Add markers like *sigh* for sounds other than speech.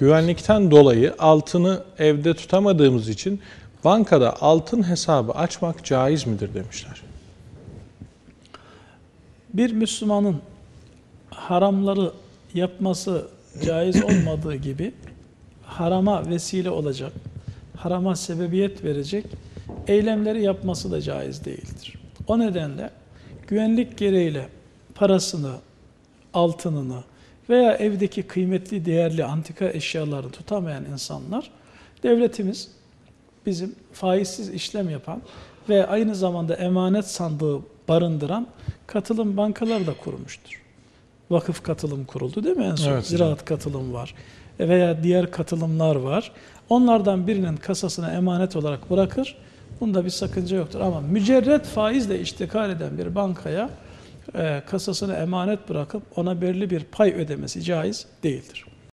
güvenlikten dolayı altını evde tutamadığımız için bankada altın hesabı açmak caiz midir demişler. Bir Müslümanın haramları yapması caiz *clears throat* olmadığı gibi harama vesile olacak, harama sebebiyet verecek eylemleri yapması da caiz değildir. O nedenle güvenlik gereğiyle parasını, altınını veya evdeki kıymetli değerli antika eşyalarını tutamayan insanlar devletimiz bizim faizsiz işlem yapan ve aynı zamanda emanet sandığı barındıran katılım bankaları da kurmuştur. Vakıf katılım kuruldu değil mi en son? Evet, Ziraat katılım var veya diğer katılımlar var. Onlardan birinin kasasına emanet olarak bırakır. Bunda bir sakınca yoktur. Ama mücerret faizle iştikal eden bir bankaya e, kasasına emanet bırakıp ona belirli bir pay ödemesi caiz değildir.